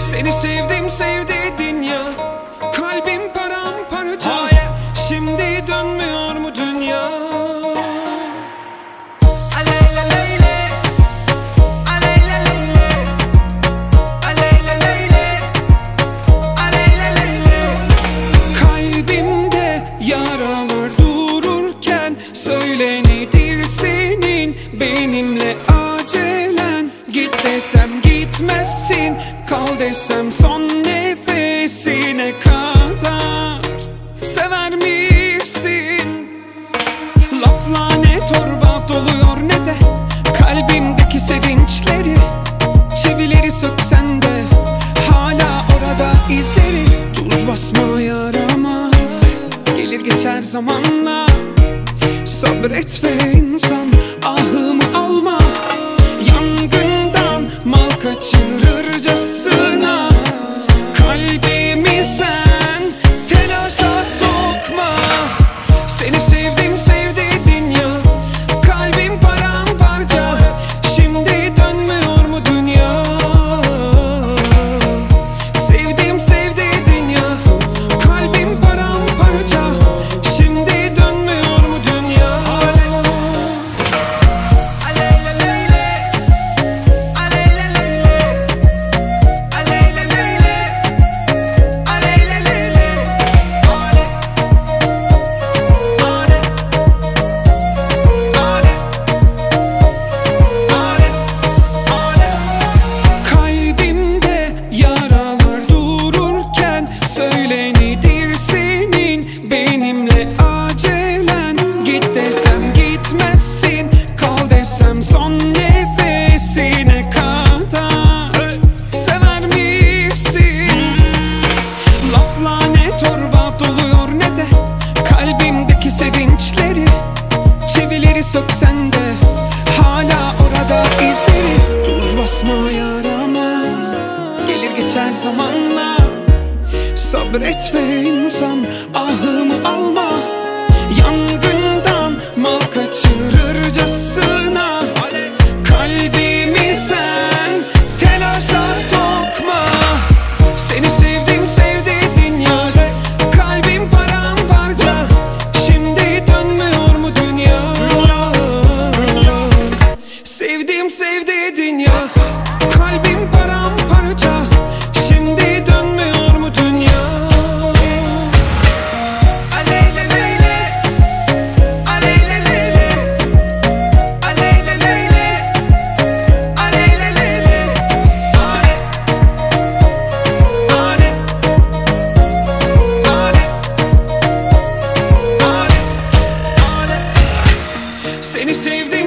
Seni sevdim sev dedin ya. Kalbim paramparça. Şimdi dönmüyor mu dünya? Kalbimde yaralar dururken Söyle nedir senin benimle Git desem gitmezsin Kal desem son nefesine kadar. Sever misin? Lafla ne torba doluyor ne de Kalbimdeki sevinçleri. Çivileri söksen de Hala orada izleri. Tuz basma yarama Gelir geçer zamanla. Sabret be insan Orada izleri. Tuz basma yarama Gelir geçer zamanla Sabret be insan Ahımı alma. Yangından mal kaçırırcasına saved